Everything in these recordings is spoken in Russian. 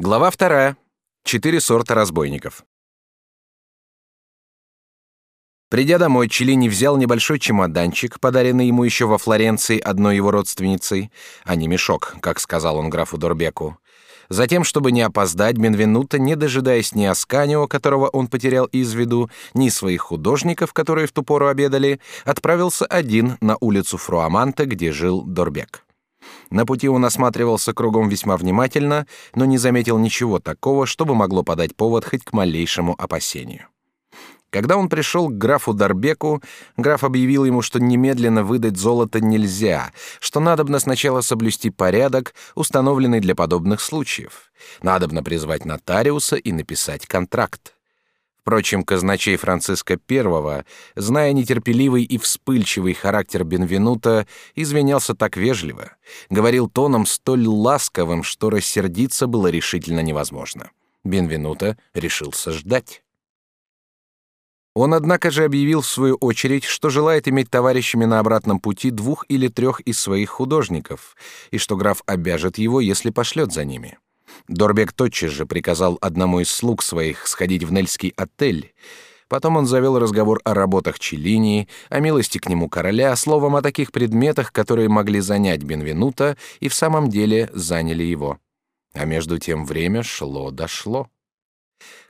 Глава вторая. Четыре сорта разбойников. Придя домой, Челини взял небольшой чемоданчик, подаренный ему еще во Флоренции одной его родственницей, а не мешок, как сказал он графу Дорбеку. Затем, чтобы не опоздать, Бенвенуто, не дожидаясь ни Асканио, которого он потерял из виду, ни своих художников, которые в ту пору обедали, отправился один на улицу Фруаманте, где жил Дорбек. На пути он осматривался кругом весьма внимательно, но не заметил ничего такого, чтобы могло подать повод хоть к малейшему опасению. Когда он пришел к графу Дарбеку, граф объявил ему, что немедленно выдать золото нельзя, что надобно сначала соблюсти порядок, установленный для подобных случаев. Надобно призвать нотариуса и написать контракт. Впрочем, казначей Франциска I, зная нетерпеливый и вспыльчивый характер Бенвенута, извинялся так вежливо, говорил тоном столь ласковым, что рассердиться было решительно невозможно. Бенвенуто решился ждать. Он, однако же, объявил в свою очередь, что желает иметь товарищами на обратном пути двух или трех из своих художников, и что граф обяжет его, если пошлет за ними. Дорбек тотчас же приказал одному из слуг своих сходить в Нельский отель. Потом он завел разговор о работах Челлини, о милости к нему короля, словом, о таких предметах, которые могли занять Бенвенута и в самом деле заняли его. А между тем время шло-дошло.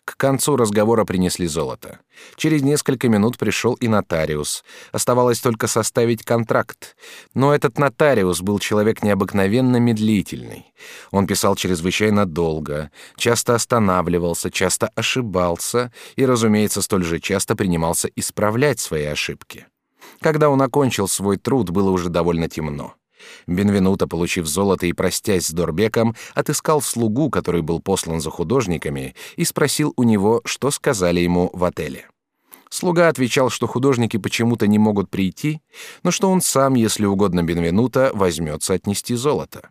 К концу разговора принесли золото. Через несколько минут пришел и нотариус. Оставалось только составить контракт. Но этот нотариус был человек необыкновенно медлительный. Он писал чрезвычайно долго, часто останавливался, часто ошибался и, разумеется, столь же часто принимался исправлять свои ошибки. Когда он окончил свой труд, было уже довольно темно. Бенвенуто, получив золото и простясь с Дорбеком, отыскал слугу, который был послан за художниками, и спросил у него, что сказали ему в отеле. Слуга отвечал, что художники почему-то не могут прийти, но что он сам, если угодно Бенвенуто, возьмется отнести золото.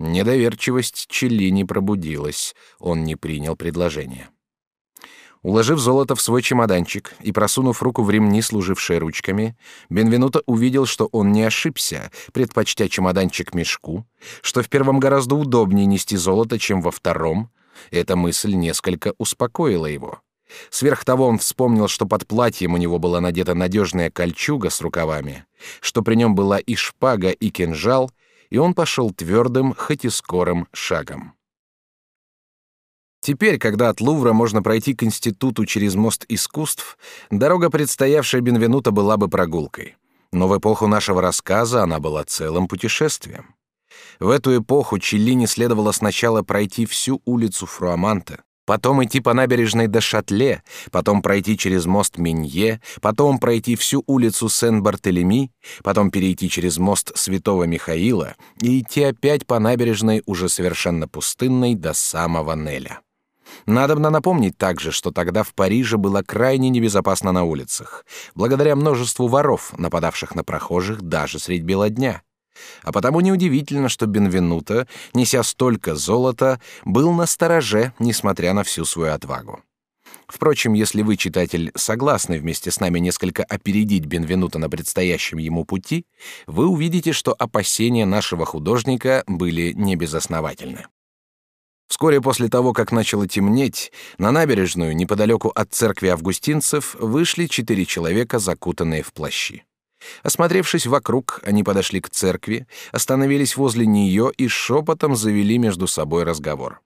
Недоверчивость Челлини пробудилась, он не принял предложение. Уложив золото в свой чемоданчик и просунув руку в ремни, служившие ручками, Бенвенуто увидел, что он не ошибся, предпочтя чемоданчик мешку, что в первом гораздо удобнее нести золото, чем во втором. Эта мысль несколько успокоила его. Сверх того он вспомнил, что под платьем у него была надета надежная кольчуга с рукавами, что при нем была и шпага, и кинжал, и он пошел твердым, хоть и скорым шагом. Теперь, когда от Лувра можно пройти к институту через мост искусств, дорога, предстоявшая Бенвенуто, была бы прогулкой. Но в эпоху нашего рассказа она была целым путешествием. В эту эпоху Челлини следовало сначала пройти всю улицу Фруаманта, потом идти по набережной до Шатле, потом пройти через мост Минье, потом пройти всю улицу Сен-Бартелеми, потом перейти через мост Святого Михаила и идти опять по набережной уже совершенно пустынной до самого Неля. Надобно напомнить также, что тогда в Париже было крайне небезопасно на улицах, благодаря множеству воров, нападавших на прохожих даже средь бела дня. А потому неудивительно, что Бенвенуто, неся столько золота, был на стороже, несмотря на всю свою отвагу. Впрочем, если вы, читатель, согласны вместе с нами несколько опередить Бенвенуто на предстоящем ему пути, вы увидите, что опасения нашего художника были небезосновательны. Вскоре после того, как начало темнеть, на набережную, неподалеку от церкви августинцев, вышли четыре человека, закутанные в плащи. Осмотревшись вокруг, они подошли к церкви, остановились возле нее и шепотом завели между собой разговор.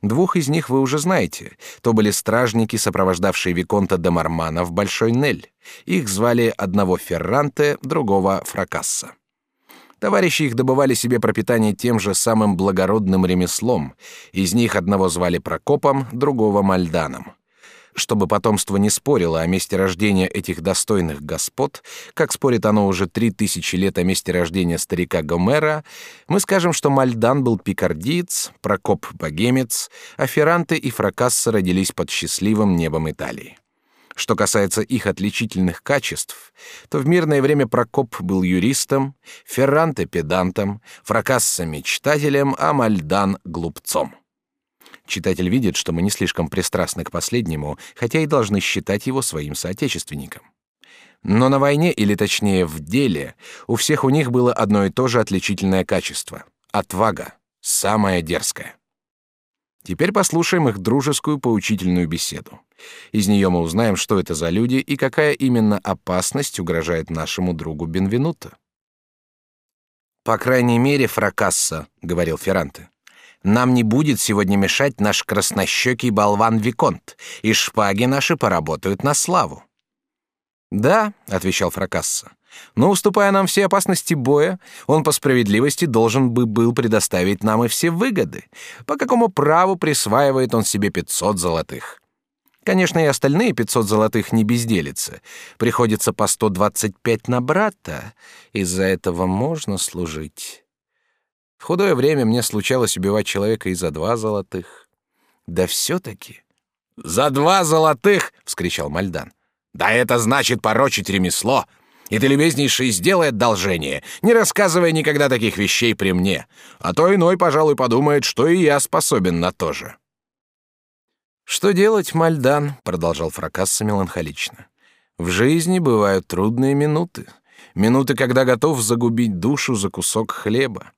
Двух из них вы уже знаете. То были стражники, сопровождавшие Виконта де Мармана в Большой Нель. Их звали одного Ферранте, другого Фракасса. Товарищи их добывали себе пропитание тем же самым благородным ремеслом. Из них одного звали Прокопом, другого Мальданом. Чтобы потомство не спорило о месте рождения этих достойных господ, как спорит оно уже три тысячи лет о месте рождения старика Гомера, мы скажем, что Мальдан был пикардиец, Прокоп — богемец, а Ферранте и Фракасса родились под счастливым небом Италии. Что касается их отличительных качеств, то в мирное время Прокоп был юристом, Ферранте — педантом, Фракасса — мечтателем, а Мальдан — глупцом. Читатель видит, что мы не слишком пристрастны к последнему, хотя и должны считать его своим соотечественником. Но на войне, или точнее в деле, у всех у них было одно и то же отличительное качество — отвага, самое дерзкое. Теперь послушаем их дружескую поучительную беседу. Из нее мы узнаем, что это за люди и какая именно опасность угрожает нашему другу Бенвенуто. «По крайней мере, фракасса», — говорил Ферранте. «Нам не будет сегодня мешать наш краснощекий болван Виконт, и шпаги наши поработают на славу». «Да», — отвечал Фракасса, — «но, уступая нам все опасности боя, он по справедливости должен бы был предоставить нам и все выгоды. По какому праву присваивает он себе пятьсот золотых?» Конечно, и остальные 500 золотых не безделится. Приходится по 125 на брата. Из-за этого можно служить. В худое время мне случалось убивать человека и за два золотых. Да все-таки... «За два золотых!» — вскричал Мальдан. «Да это значит порочить ремесло!» И ты, любезнейший, сделай одолжение, не рассказывай никогда таких вещей при мне, а то иной, пожалуй, подумает, что и я способен на то же. «Что делать, Мальдан?» — продолжал Фракасса меланхолично. «В жизни бывают трудные минуты. Минуты, когда готов загубить душу за кусок хлеба.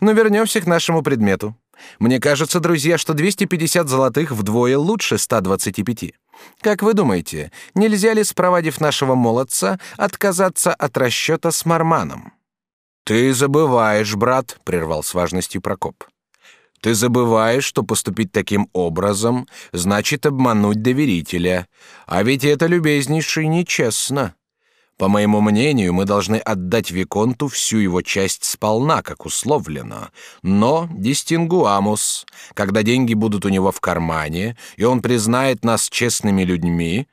Но вернемся к нашему предмету. Мне кажется, друзья, что 250 золотых вдвое лучше 125. Как вы думаете, нельзя ли, спровадив нашего молодца, отказаться от расчета с Марманом?» «Ты забываешь, брат», — прервал с важностью Прокоп. Ты забываешь, что поступить таким образом значит обмануть доверителя, а ведь это любезнейший нечестно. По моему мнению, мы должны отдать виконту всю его часть сполна, как условлено. Но дистингуамус, когда деньги будут у него в кармане, и он признает нас честными людьми,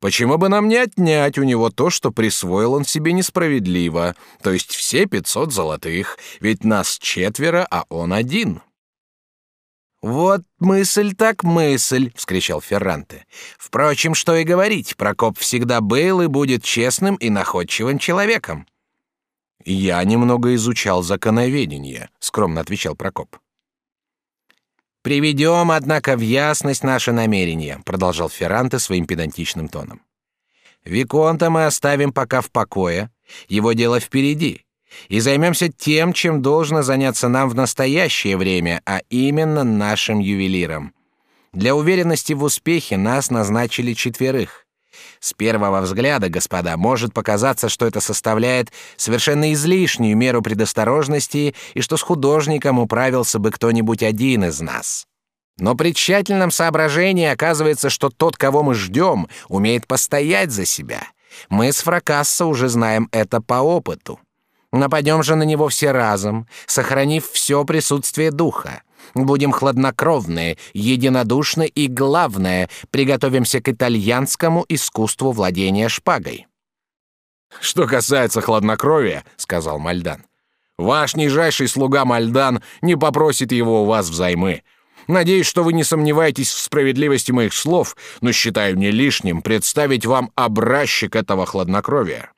почему бы нам не отнять у него то, что присвоил он себе несправедливо, то есть все пятьсот золотых, ведь нас четверо, а он один?» «Вот мысль так мысль!» — вскричал Ферранте. «Впрочем, что и говорить, Прокоп всегда был и будет честным и находчивым человеком». «Я немного изучал законоведение», — скромно отвечал Прокоп. «Приведем, однако, в ясность наше намерение», — продолжал Ферранте своим педантичным тоном. «Виконта мы оставим пока в покое, его дело впереди, и займемся тем, чем должно заняться нам в настоящее время, а именно нашим ювелиром. Для уверенности в успехе нас назначили четверых. С первого взгляда, господа, может показаться, что это составляет совершенно излишнюю меру предосторожности и что с художником управился бы кто-нибудь один из нас. Но при тщательном соображении оказывается, что тот, кого мы ждем, умеет постоять за себя. Мы с Фракасса уже знаем это по опыту. Нападем же на него все разом, сохранив все присутствие духа. Будем хладнокровные, единодушны и, главное, приготовимся к итальянскому искусству владения шпагой». «Что касается хладнокровия», — сказал Мальдан, — «ваш нижайший слуга Мальдан не попросит его у вас взаймы. Надеюсь, что вы не сомневаетесь в справедливости моих слов, но считаю не лишним представить вам образчик этого хладнокровия.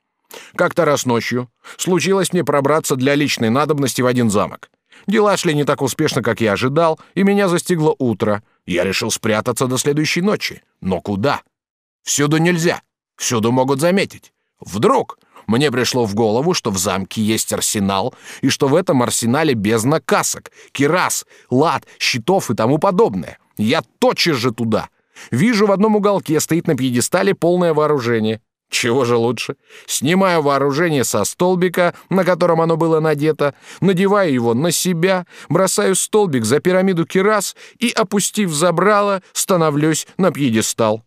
Как-то раз ночью случилось мне пробраться для личной надобности в один замок. Дела шли не так успешно, как я ожидал, и меня застигло утро. Я решил спрятаться до следующей ночи. Но куда? Всюду нельзя. Всюду могут заметить. Вдруг мне пришло в голову, что в замке есть арсенал, и что в этом арсенале бездна касок, кирас, лад, щитов и тому подобное. Я тотчас же туда. Вижу, в одном уголке стоит на пьедестале полное вооружение. Чего же лучше? Снимаю вооружение со столбика, на котором оно было надето, надеваю его на себя, бросаю столбик за пирамиду Кирас и, опустив забрало, становлюсь на пьедестал.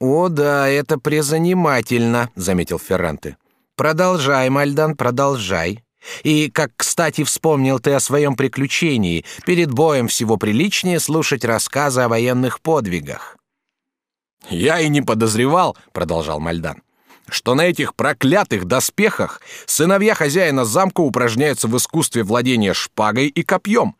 «О да, это презанимательно», — заметил Ферранте. «Продолжай, Мальдан, продолжай. И, как, кстати, вспомнил ты о своем приключении, перед боем всего приличнее слушать рассказы о военных подвигах». «Я и не подозревал», — продолжал Мальдан, «что на этих проклятых доспехах сыновья хозяина замка упражняются в искусстве владения шпагой и копьем.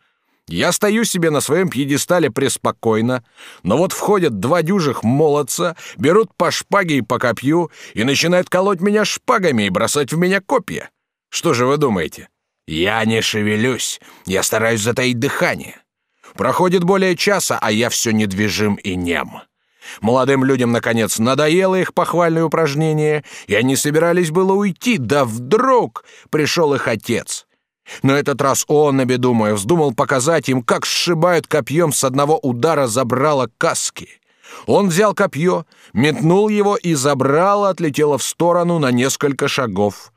Я стою себе на своем пьедестале преспокойно, но вот входят два дюжих молодца, берут по шпаге и по копью и начинают колоть меня шпагами и бросать в меня копья. Что же вы думаете? Я не шевелюсь, я стараюсь затаить дыхание. Проходит более часа, а я все недвижим и нем». Молодым людям, наконец, надоело их похвальное упражнение, и они собирались было уйти, да вдруг пришел их отец. На этот раз он, на беду мою, вздумал показать им, как сшибают копьем с одного удара забрало каски. Он взял копье, метнул его, и забрало отлетело в сторону на несколько шагов.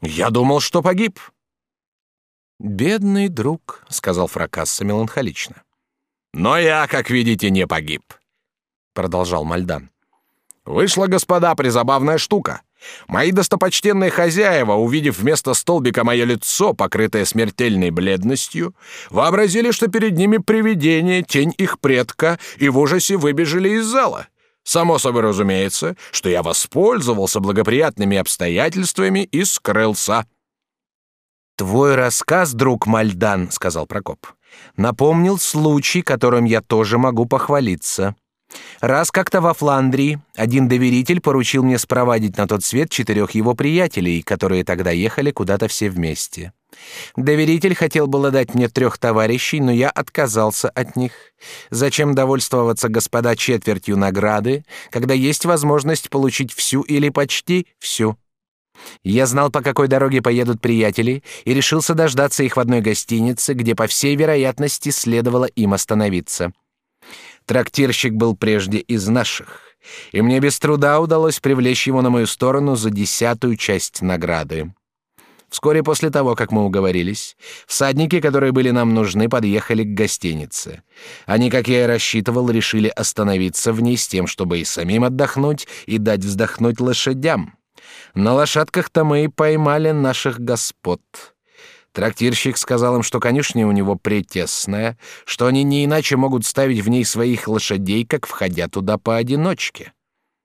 Я думал, что погиб. «Бедный друг», — сказал Фракасса меланхолично. «Но я, как видите, не погиб», — продолжал Мальдан. «Вышла, господа, призабавная штука. Мои достопочтенные хозяева, увидев вместо столбика мое лицо, покрытое смертельной бледностью, вообразили, что перед ними привидение, тень их предка, и в ужасе выбежали из зала. Само собой разумеется, что я воспользовался благоприятными обстоятельствами и скрылся. «Твой рассказ, друг Мальдан, — сказал Прокоп, — напомнил случай, которым я тоже могу похвалиться. Раз как-то во Фландрии один доверитель поручил мне спровадить на тот свет четырех его приятелей, которые тогда ехали куда-то все вместе. Доверитель хотел было дать мне трех товарищей, но я отказался от них. Зачем довольствоваться, господа, четвертью награды, когда есть возможность получить всю или почти всю? Я знал, по какой дороге поедут приятели, и решился дождаться их в одной гостинице, где, по всей вероятности, следовало им остановиться. Трактирщик был прежде из наших, и мне без труда удалось привлечь его на мою сторону за десятую часть награды. Вскоре после того, как мы уговорились, всадники, которые были нам нужны, подъехали к гостинице. Они, как я и рассчитывал, решили остановиться в ней с тем, чтобы и самим отдохнуть, и дать вздохнуть лошадям. На лошадках-то мы и поймали наших господ. Трактирщик сказал им, что конюшня у него претесная, что они не иначе могут ставить в ней своих лошадей, как входя туда поодиночке.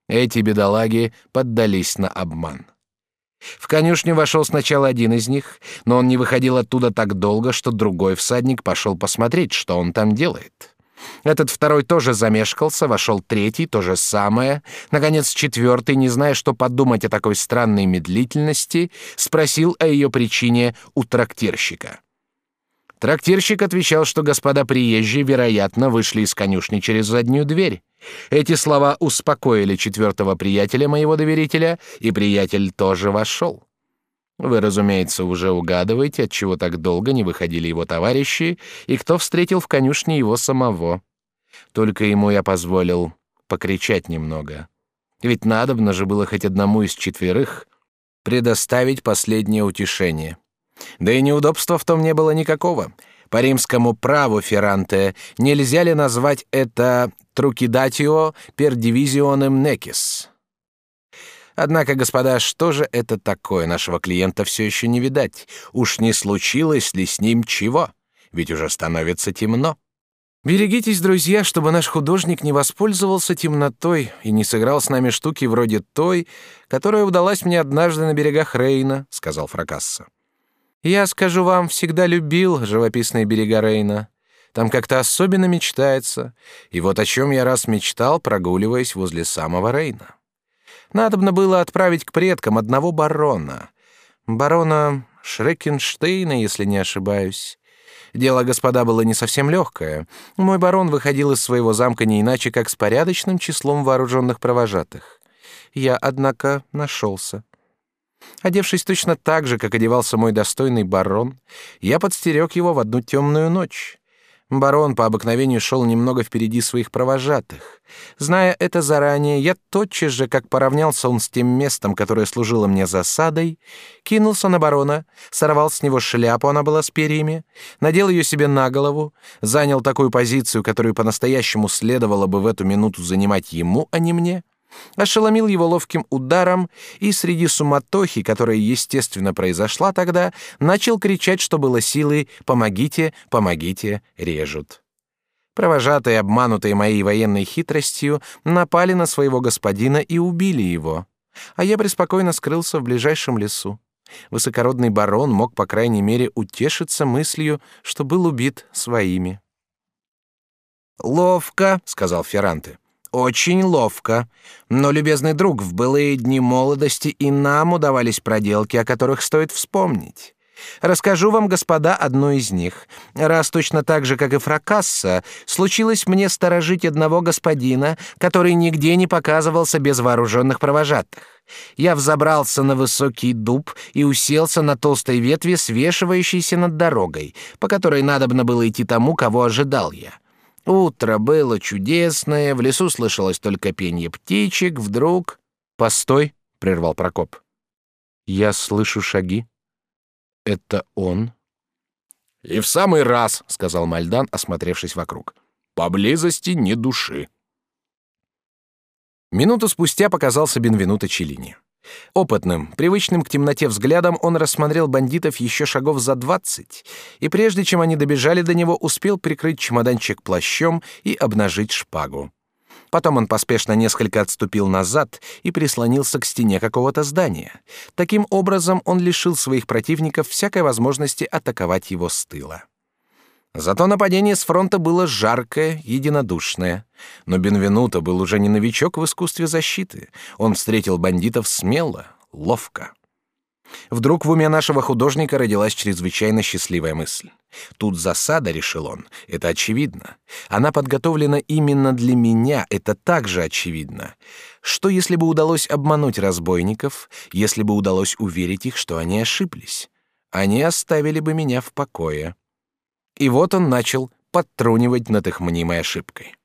Эти бедолаги поддались на обман. В конюшню вошел сначала один из них, но он не выходил оттуда так долго, что другой всадник пошел посмотреть, что он там делает. Этот второй тоже замешкался, вошел третий, то же самое. Наконец, четвертый, не зная, что подумать о такой странной медлительности, спросил о ее причине у трактирщика. Трактирщик отвечал, что господа приезжие, вероятно, вышли из конюшни через заднюю дверь. Эти слова успокоили четвертого приятеля моего доверителя, и приятель тоже вошел. Вы, разумеется, уже угадываете, от чего так долго не выходили его товарищи и кто встретил в конюшне его самого. Только ему я позволил покричать немного. Ведь надобно же было хоть одному из четверых предоставить последнее утешение. Да и неудобства в том не было никакого. По римскому праву Ферранте нельзя ли назвать это «трукидатио divisionem necis»? Однако, господа, что же это такое? Нашего клиента все еще не видать. Уж не случилось ли с ним чего? Ведь уже становится темно. Берегитесь, друзья, чтобы наш художник не воспользовался темнотой и не сыграл с нами штуки вроде той, которая удалась мне однажды на берегах Рейна, сказал Фракасса. Я скажу вам, всегда любил живописные берега Рейна. Там как-то особенно мечтается. И вот о чем я раз мечтал, прогуливаясь возле самого Рейна. Надобно было отправить к предкам одного барона. Барона Шрекенштейна, если не ошибаюсь. Дело, господа, было не совсем легкое. Мой барон выходил из своего замка не иначе, как с порядочным числом вооруженных провожатых. Я, однако, нашелся. Одевшись точно так же, как одевался мой достойный барон, я подстерег его в одну темную ночь. Барон по обыкновению шел немного впереди своих провожатых. Зная это заранее, я тотчас же, как поравнялся он с тем местом, которое служило мне засадой, кинулся на барона, сорвал с него шляпу, она была с перьями, надел ее себе на голову, занял такую позицию, которую по-настоящему следовало бы в эту минуту занимать ему, а не мне — ошеломил его ловким ударом и среди суматохи, которая естественно произошла тогда, начал кричать, что было силы «Помогите, помогите, режут». Провожатые, обманутые моей военной хитростью, напали на своего господина и убили его, а я преспокойно скрылся в ближайшем лесу. Высокородный барон мог, по крайней мере, утешиться мыслью, что был убит своими. «Ловко», — сказал Ферранте. Очень ловко. Но, любезный друг, в былые дни молодости и нам удавались проделки, о которых стоит вспомнить. Расскажу вам, господа, одну из них. Раз точно так же, как и Фракасса, случилось мне сторожить одного господина, который нигде не показывался без вооруженных провожатых. Я взобрался на высокий дуб и уселся на толстой ветви, свешивающейся над дорогой, по которой надобно было идти тому, кого ожидал я. Утро было чудесное, в лесу слышалось только пение птичек, вдруг... «Постой!» — прервал Прокоп. «Я слышу шаги». Это он? И в самый раз, сказал Мальдан, осмотревшись вокруг. Поблизости ни души. Минуту спустя показался Бенвенуто Челлини. Опытным, привычным к темноте взглядом он рассмотрел бандитов еще шагов за двадцать, и прежде чем они добежали до него, успел прикрыть чемоданчик плащом и обнажить шпагу. Потом он поспешно несколько отступил назад и прислонился к стене какого-то здания. Таким образом он лишил своих противников всякой возможности атаковать его с тыла. Зато нападение с фронта было жаркое, единодушное. Но Бенвенуто был уже не новичок в искусстве защиты. Он встретил бандитов смело, ловко. Вдруг в уме нашего художника родилась чрезвычайно счастливая мысль. Тут засада, решил он, это очевидно. Она подготовлена именно для меня, это также очевидно. Что если бы удалось обмануть разбойников, если бы удалось уверить их, что они ошиблись? Они оставили бы меня в покое. И вот он начал подтрунивать над их мнимой ошибкой.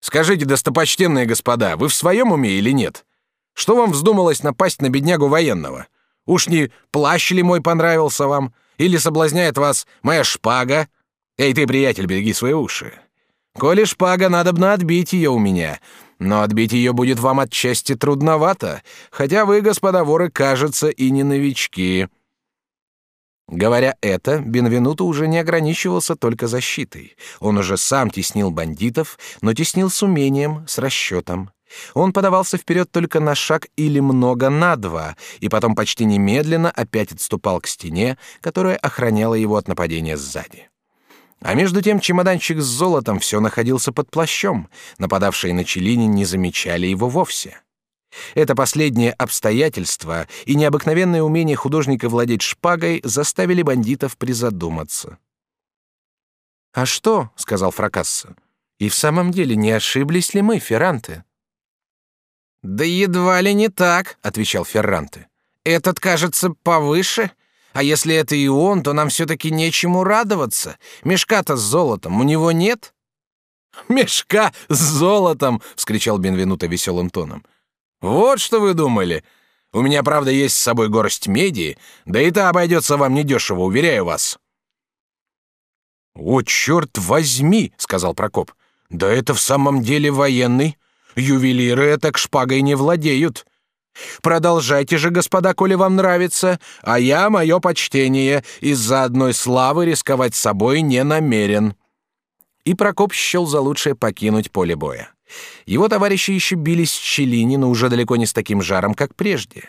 Скажите, достопочтенные господа, вы в своем уме или нет? Что вам вздумалось напасть на беднягу военного? Уж не плащ ли мой понравился вам? Или соблазняет вас моя шпага? Эй, ты, приятель, береги свои уши. Коли шпага, надобно отбить ее у меня. Но отбить ее будет вам отчасти трудновато, хотя вы, господа воры, кажется, и не новички». Говоря это, Бенвенуто уже не ограничивался только защитой. Он уже сам теснил бандитов, но теснил с умением, с расчетом. Он подавался вперед только на шаг или много на два, и потом почти немедленно опять отступал к стене, которая охраняла его от нападения сзади. А между тем чемоданчик с золотом все находился под плащом, нападавшие на Челини не замечали его вовсе. Это последнее обстоятельство и необыкновенное умение художника владеть шпагой заставили бандитов призадуматься. «А что?» — сказал Фракасса. «И в самом деле не ошиблись ли мы, Ферранте?» «Да едва ли не так», — отвечал Ферранте. «Этот, кажется, повыше. А если это и он, то нам все-таки нечему радоваться. Мешка-то с золотом у него нет». «Мешка с золотом!» — вскричал Бенвенуто веселым тоном. «Вот что вы думали. У меня, правда, есть с собой горсть меди, да и та обойдется вам недешево, уверяю вас». «О, черт возьми!» — сказал Прокоп. «Да это в самом деле военный. Ювелиры так шпагой не владеют. Продолжайте же, господа, коли вам нравится, а я, мое почтение, из-за одной славы рисковать собой не намерен». И Прокоп счел за лучшее покинуть поле боя. Его товарищи еще бились с Челлини, но уже далеко не с таким жаром, как прежде.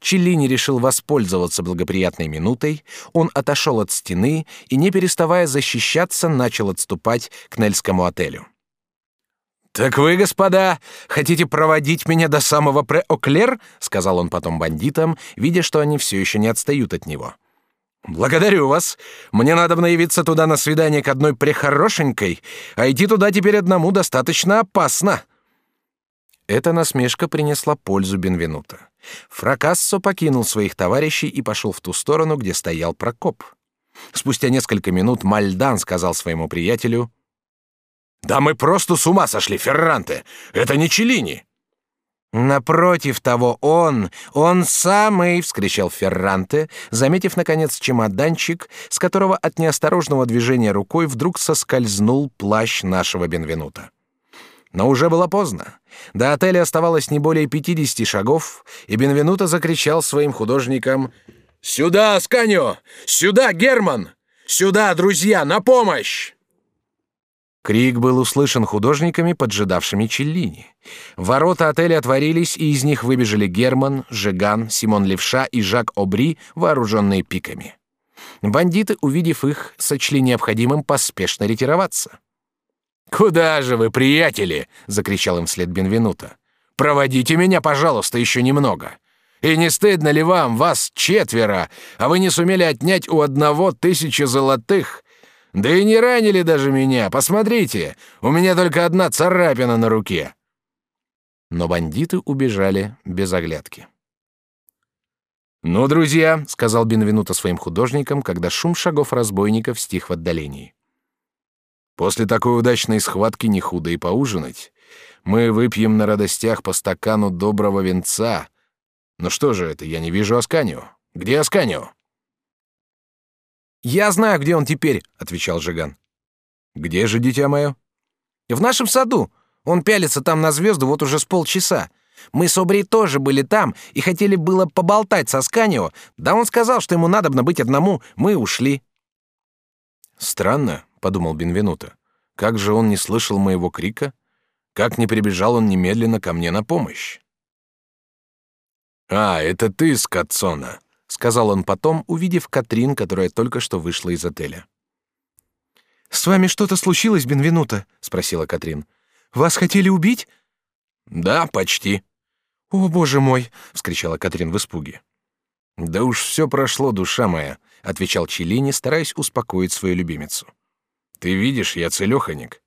Челлини решил воспользоваться благоприятной минутой, он отошел от стены и, не переставая защищаться, начал отступать к Нельскому отелю. «Так вы, господа, хотите проводить меня до самого Пре-Оклер?» — сказал он потом бандитам, видя, что они все еще не отстают от него. «Благодарю вас. Мне надо явиться туда на свидание к одной прехорошенькой, а идти туда теперь одному достаточно опасно». Эта насмешка принесла пользу Бенвенуто. Фракассо покинул своих товарищей и пошел в ту сторону, где стоял Прокоп. Спустя несколько минут Мальдан сказал своему приятелю — да мы просто с ума сошли, Ферранте. Это не Челини. Напротив того, он, он самый, вскричал Ферранте, заметив наконец чемоданчик, с которого от неосторожного движения рукой вдруг соскользнул плащ нашего Бенвенута. Но уже было поздно. До отеля оставалось не более пятидесяти шагов, и Бенвенуто закричал своим художникам: "Сюда, Сканьо! Сюда, Герман! Сюда, друзья, на помощь!" Крик был услышан художниками, поджидавшими Челлини. Ворота отеля отворились, и из них выбежали Герман, Жиган, Симон Левша и Жак Обри, вооруженные пиками. Бандиты, увидев их, сочли необходимым поспешно ретироваться. «Куда же вы, приятели?» — закричал им вслед Бенвенуто. «Проводите меня, пожалуйста, еще немного. И не стыдно ли вам, вас четверо, а вы не сумели отнять у одного тысячи золотых? Да и не ранили даже меня. Посмотрите, у меня только одна царапина на руке. Но бандиты убежали без оглядки. «Ну, друзья», — сказал Бенвенуто своим художникам, когда шум шагов разбойников стих в отдалении. «После такой удачной схватки не худо и поужинать. Мы выпьем на радостях по стакану доброго венца. Ну что же это, я не вижу Асканио. Где Асканио?» «Я знаю, где он теперь», — отвечал Жиган. «Где же, дитя мое?» «В нашем саду. Он пялится там на звезду вот уже с полчаса. Мы с Обри тоже были там и хотели было поболтать со Сканио, да он сказал, что ему надобно быть одному, мы ушли». «Странно», — подумал Бенвенуто. «Как же он не слышал моего крика? Как не прибежал он немедленно ко мне на помощь?» «А, это ты, Скотсона», — сказал он потом, увидев Катрин, которая только что вышла из отеля. «С вами что-то случилось, Бенвенуто?» — спросила Катрин. «Вас хотели убить?» «Да, почти». «О, боже мой!» — вскричала Катрин в испуге. «Да уж все прошло, душа моя», — отвечал Челини, стараясь успокоить свою любимицу. «Ты видишь, я целеханик.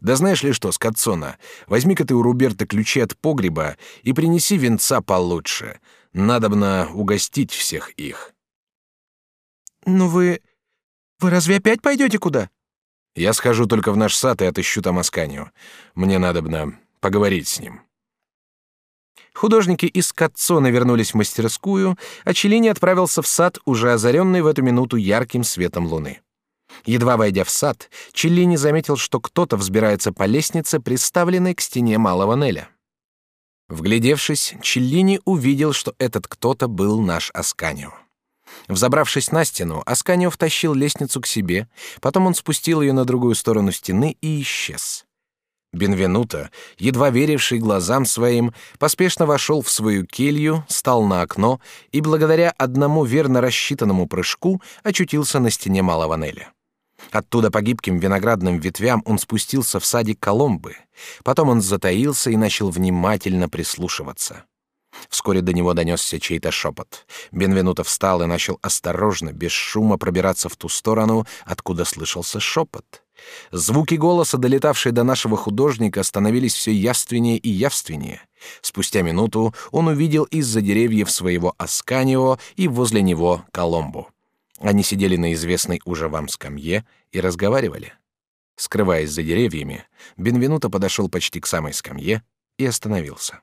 Да знаешь ли что, Скотсона, возьми-ка ты у Руберта ключи от погреба и принеси венца получше. Надобно угостить всех их». «Ну вы... вы разве опять пойдете куда?» «Я схожу только в наш сад и отыщу там Асканию. Мне надобно поговорить с ним». Художники из Катцона вернулись в мастерскую, а Челини отправился в сад, уже озаренный в эту минуту ярким светом луны. Едва войдя в сад, Челлини заметил, что кто-то взбирается по лестнице, приставленной к стене малого Неля. Вглядевшись, Челлини увидел, что этот кто-то был наш Асканио. Взобравшись на стену, Асканио втащил лестницу к себе, потом он спустил ее на другую сторону стены и исчез. Бенвенуто, едва веривший глазам своим, поспешно вошел в свою келью, стал на окно и благодаря одному верно рассчитанному прыжку очутился на стене малого. Оттуда по гибким виноградным ветвям он спустился в садик Коломбы. Потом он затаился и начал внимательно прислушиваться. Вскоре до него донесся чей-то шепот. Бенвенуто встал и начал осторожно, без шума пробираться в ту сторону, откуда слышался шепот. Звуки голоса, долетавшие до нашего художника, становились все явственнее и явственнее. Спустя минуту он увидел из-за деревьев своего Асканио и возле него Коломбу. Они сидели на известной уже вам скамье и разговаривали. Скрываясь за деревьями, Бенвенуто подошел почти к самой скамье и остановился.